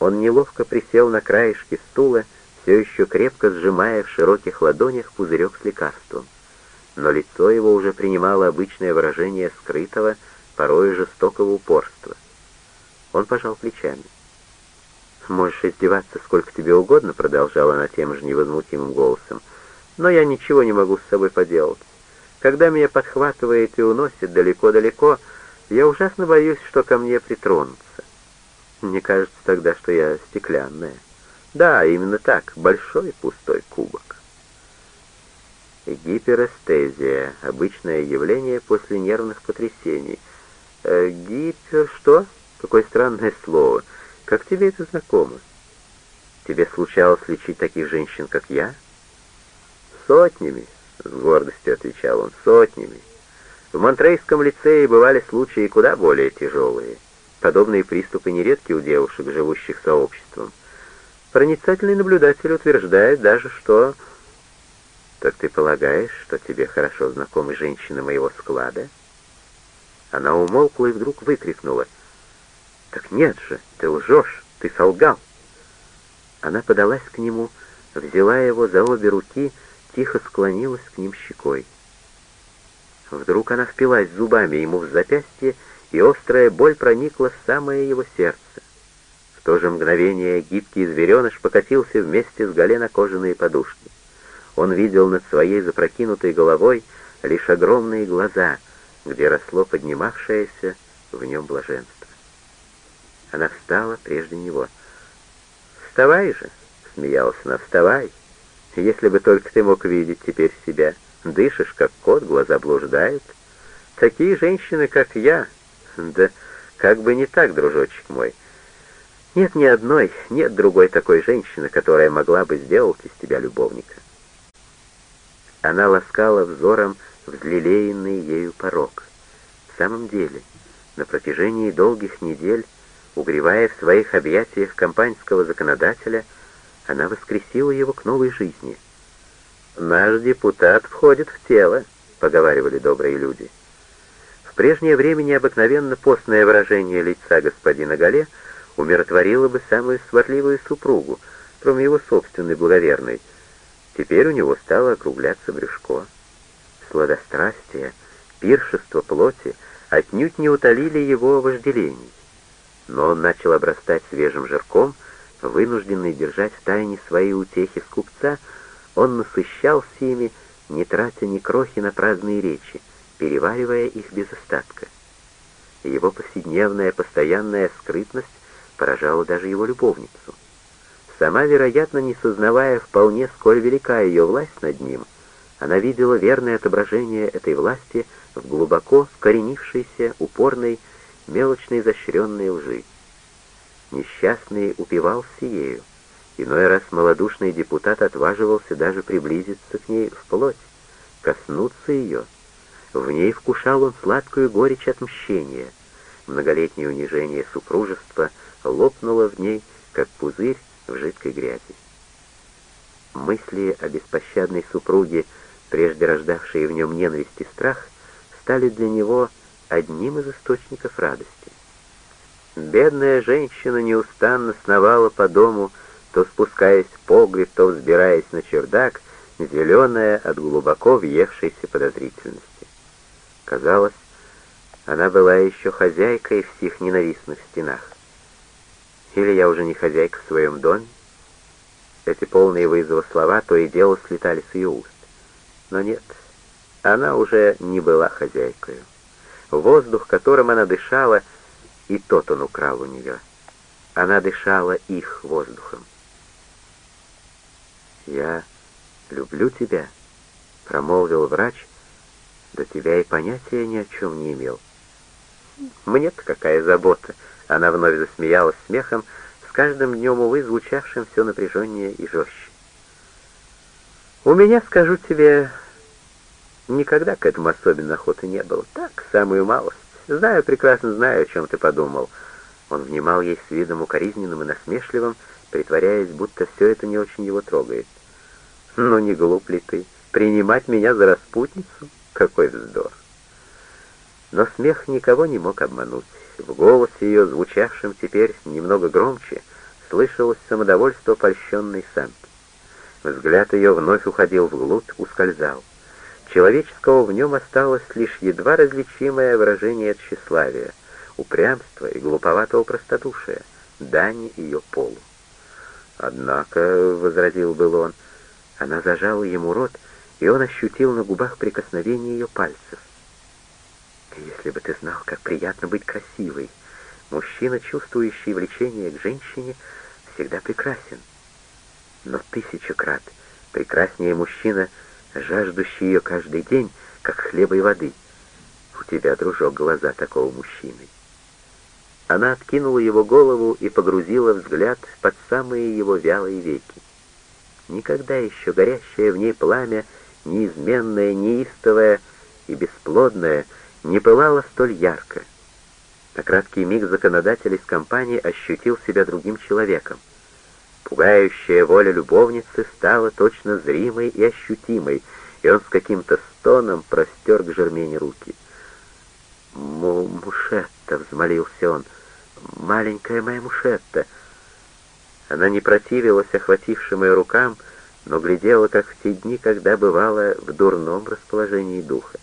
Он неловко присел на краешке стула, все еще крепко сжимая в широких ладонях пузырек с лекарством. Но лицо его уже принимало обычное выражение скрытого, порой жестокого упорства. Он пожал плечами. «Можешь издеваться сколько тебе угодно», — продолжала она тем же невозмутимым голосом, «но я ничего не могу с собой поделать. Когда меня подхватывает и уносит далеко-далеко, я ужасно боюсь, что ко мне притронутся. Мне кажется тогда, что я стеклянная. Да, именно так, большой пустой кубок. Гиперэстезия — обычное явление после нервных потрясений. Э, гипер... что? Какое странное слово. Как тебе это знакомо? Тебе случалось лечить таких женщин, как я? Сотнями, — с гордостью отвечал он, — сотнями. В Монтрейском лицее бывали случаи куда более тяжелые. Подобные приступы нередки у девушек, живущих сообществом. Проницательный наблюдатель утверждает даже, что... Так ты полагаешь, что тебе хорошо знакомы женщины моего склада? Она умолкла и вдруг выкрикнула. Так нет же, ты лжешь, ты солгал. Она подалась к нему, взяла его за обе руки, тихо склонилась к ним щекой. Вдруг она впилась зубами ему в запястье, и острая боль проникла в самое его сердце. В то же мгновение гибкий звереныш покатился вместе с Гале на кожаные подушки. Он видел над своей запрокинутой головой лишь огромные глаза, где росло поднимавшееся в нем блаженство. Она встала прежде него. «Вставай же!» — смеялась она. «Вставай! Если бы только ты мог видеть теперь себя. Дышишь, как кот, глаза блуждают. Такие женщины, как я, да как бы не так, дружочек мой. Нет ни одной, нет другой такой женщины, которая могла бы сделать из тебя любовника. Она ласкала взором взлелеянный ею порог. В самом деле, на протяжении долгих недель, угревая в своих объятиях компаньского законодателя, она воскресила его к новой жизни. «Наш депутат входит в тело», — поговаривали добрые люди. — в прежнее время необыкновенно постное выражение лица господина Гале умиротворило бы самую сварливую супругу, кроме его собственной благоверной. Теперь у него стало округляться брюшко. Сладострастие, пиршество плоти отнюдь не утолили его вожделений. Но он начал обрастать свежим жирком, вынужденный держать в тайне свои утехи с купца, он насыщался ими, не тратя ни крохи на праздные речи, переваривая их без остатка. Его повседневная постоянная скрытность поражала даже его любовницу. Сама, вероятно, не сознавая вполне, сколь велика ее власть над ним, она видела верное отображение этой власти в глубоко вкоренившейся, упорной, мелочной изощренной лжи. Несчастный упивался ею. Иной раз малодушный депутат отваживался даже приблизиться к ней вплоть, коснуться ее — в ней вкушал он сладкую горечь отмщения. Многолетнее унижение супружества лопнуло в ней, как пузырь в жидкой грязи. Мысли о беспощадной супруге, прежде рождавшие в нем ненависть и страх, стали для него одним из источников радости. Бедная женщина неустанно сновала по дому, то спускаясь в погреб, то взбираясь на чердак, зеленая от глубоко въевшейся подозрительности. Казалось, она была еще хозяйкой в сих ненавистных стенах. Или я уже не хозяйка в своем доме? Эти полные вызова слова то и дело слетали с ее уст. Но нет, она уже не была хозяйкой. Воздух, которым она дышала, и тот он украл у нее. Она дышала их воздухом. «Я люблю тебя», — промолвил врач, до тебя и понятия ни о чем не имел. Мне-то какая забота. Она вновь засмеялась смехом, с каждым днем, увы, звучавшим все напряженнее и жестче. У меня, скажу тебе, никогда к этому особенно охоты не было. Так, самую малость. Знаю, прекрасно знаю, о чем ты подумал. Он внимал ей с видом укоризненным и насмешливым, притворяясь, будто все это не очень его трогает. «Ну, не глуп ли ты? Принимать меня за распутницу?» Какой вздор! Но смех никого не мог обмануть. В голосе ее, звучавшем теперь немного громче, слышалось самодовольство польщенной самки. Взгляд ее вновь уходил вглубь, ускользал. Человеческого в нем осталось лишь едва различимое выражение тщеславия, упрямства и глуповатого простодушия, дани ее полу. «Однако», — возразил был он, — она зажала ему рот, и он ощутил на губах прикосновение ее пальцев. «Если бы ты знал, как приятно быть красивой, мужчина, чувствующий влечение к женщине, всегда прекрасен. Но тысячу крат прекраснее мужчина, жаждущий ее каждый день, как хлеба и воды. У тебя, дружок, глаза такого мужчины». Она откинула его голову и погрузила взгляд под самые его вялые веки. Никогда еще горящее в ней пламя — неизменное, неистовое и бесплодное, не пылало столь ярко. На краткий миг законодатель из компании ощутил себя другим человеком. Пугающая воля любовницы стала точно зримой и ощутимой, и он с каким-то стоном простер к Жермене руки. «Мушетта!» — взмолился он. «Маленькая моя Мушетта!» Она не противилась охватившим ее рукам, — но глядела, как в те дни, когда бывала в дурном расположении духа.